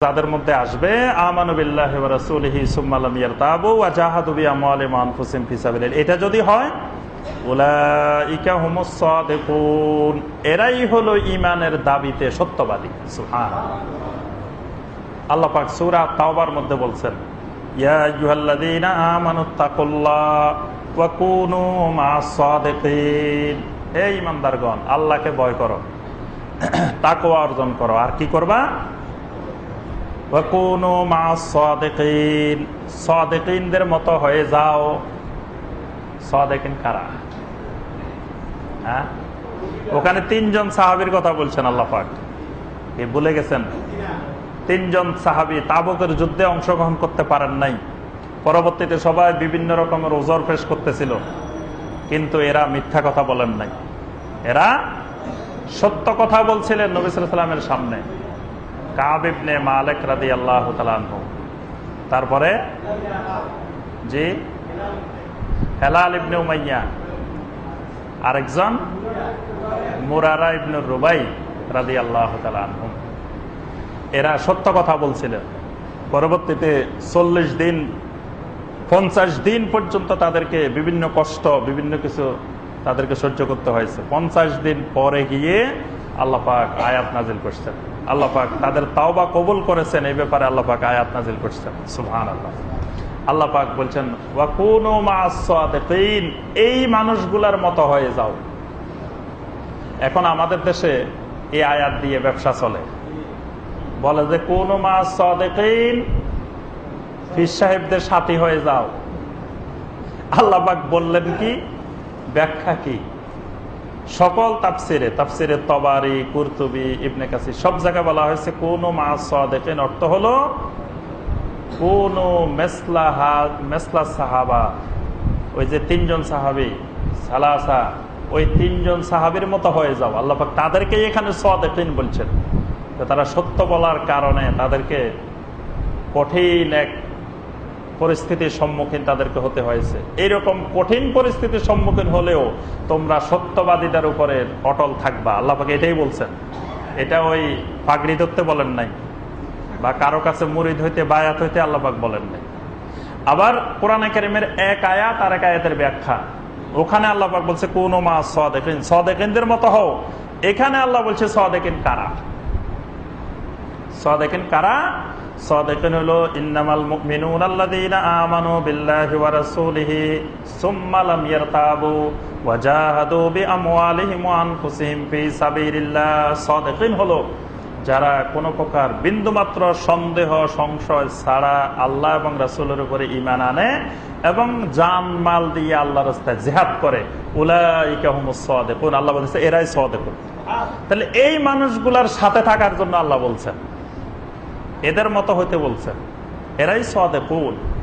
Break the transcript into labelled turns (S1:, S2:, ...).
S1: তাদের মধ্যে আসবে এটা যদি হয় এরাই হলো ঈমানের দাবিতে সত্যবাদী। আল্লাহ পাক সূরা তাওবার মধ্যে বলছেন ঈমানদারগণ, আল্লাহকে ভয় করো। তাকওয়া অর্জন করো। আর কি করবা? সদেকিনদের মতো হয়ে যাও। কারা? হ্যাঁ? ওখানে তিনজন সাহাবির কথা বলছেন আল্লাহ পাক। এ ভুলে গেছেন? তিনজন সাহাবি তাবকের যুদ্ধে অংশগ্রহণ করতে পারেন নাই। পরবর্তীতে সবাই বিভিন্ন রকমের ওজর পেশ করতেছিল। কিন্তু এরা মিথ্যা কথা বলেন নাই। এরা সত্য কথা বলছিলেন নবী সাল্লামের সামনে। কাবিবনে মালেক রাদি আল্লাহ তারপরে জি, হেলাল ইবনে উমাইয়া। আরেকজন, মুরারা ইবনে রুবাই রাদি আল্লাহ এরা সত্য কথা বলছিলেন। পরবর্তীতে চল্লিশ দিন, পঞ্চাশ দিন পর্যন্ত তাদেরকে বিভিন্ন কষ্ট, বিভিন্ন কিছু তাদেরকে সহ্য করতে হয়েছে। পঞ্চাশ দিন পরে গিয়ে আল্লাহ পাক আয়াত নাজিল করছেন। আল্লাহ পাক তাদের তাওবা কবুল করেছেন, এই ব্যাপারে আল্লাহ পাক আয়াত নাজিল করছেন। সুহান আল্লাহ আল্লাহ পাক বলছেন এই মানুষগুলার মতো হয়ে যাও। এখন আমাদের দেশে এই আয়াত দিয়ে ব্যবসা চলে। বলে যে, কোন মাস ফির সাহেবদের সাথী হয়ে যাও। আল্লাহ বললেন কি? ব্যাখ্যা কি? সকল তাপসিরে তাপসিরে তবারি, কুরতুবি, ইবনে কাসি সব জায়গায় বলা হয়েছে, কোন মাস দেখেন অর্থ হলো কোন সাহাবা। ওই যে তিনজন সাহাবি, সালাসা, ওই তিনজন সাহাবির মতো হয়ে যাও। আল্লাহ তাদেরকে এখানে সদেকিন বলছেন। তারা সত্য বলার কারণে তাদেরকে কঠিন এক পরিস্থিতির সম্মুখীন তাদেরকে হতে হয়েছে। এইরকম কঠিন পরিস্থিতির সম্মুখীন হলেও তোমরা সত্যবাদীদের উপরে অটল থাকবা। আল্লাপাকে এটাই বলছেন। এটা ওই পাগড়ি ধরতে বলেন নাই বা কারও কাছে মুরিদ হইতে, বায়াত হইতে আল্লাপাক বলেন নাই। আবার কোরআন একাডেমির এক আয়াত আর এক আয়াতের ব্যাখ্যা। ওখানে আল্লাপাক বলছে, কোন মা সদেকিন। সদেকিনদের মতো হও। এখানে আল্লাহ বলছে, সদেকিন কারা? সদেকিন কারা? যারা কোনো প্রকার বিন্দুমাত্র সন্দেহ, সংশয় ছাড়া আল্লাহ এবং রাসূলের উপরে ঈমান আনে এবং জান মাল দিয়ে আল্লাহর রাস্তায় জিহাদ করে। উলাইকা হুমুস সাদিকুন। আল্লাহ বলেছে এরাই সাদিকুন। তাহলে এই মানুষগুলার সাথে থাকার জন্য আল্লাহ বলছেন। এদের মতো হইতে বলছেন এরাই সদেকুন।